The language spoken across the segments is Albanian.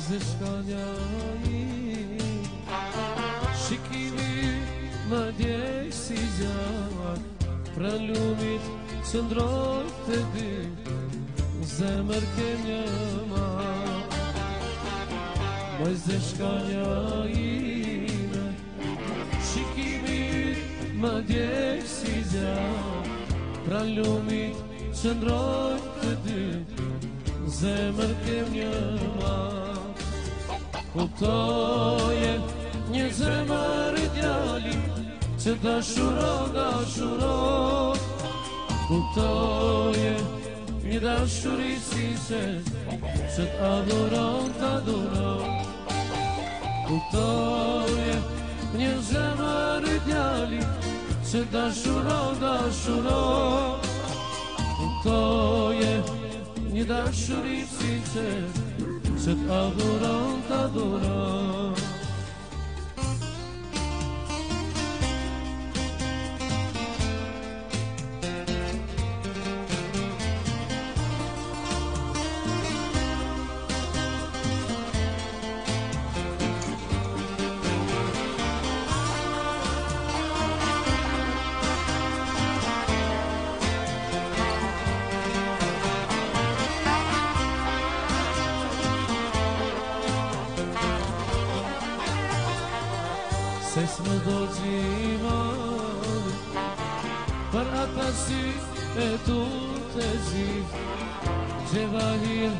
Moj zeshka një Shikimi më djejë si gjatë Pra lumit që ndrojë të dy Në zemër kem një ma Moj zeshka një ajinë Shikimi më djejë si gjatë Pra lumit që ndrojë të dy Në zemër kem një ma je nie zemardjali Që dashuro, nie da një dashuri si se Që t'aduron, t'aduron Kutaje një czy ta szuroga dashuro Kutaje nie da si se Cet adorant, adorant Se s'më do gjimali Për ata si e tu të zi Që vahir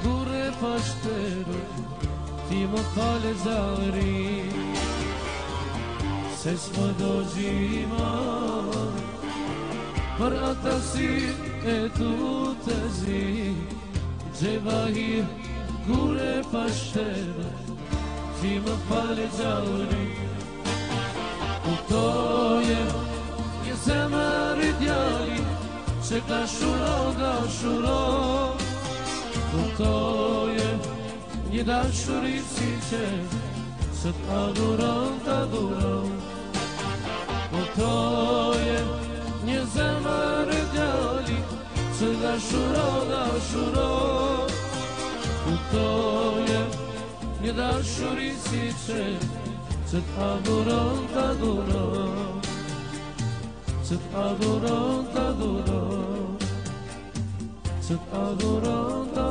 dure pashtero Ti më kale zari Se s'më do gjimali Për ata si e tu të zi Që vahir dure pashtero Ti më kale zari Se Utoje nie diali Czeka szulo ga szulo je Nie da szurici cię Przed agurą ta górą Utoje nie diali Czeka szulo ga szulo je Nie da szurici cię se t'adoro, t'adoro, se t'adoro, t'adoro, se t'adoro, t'adoro.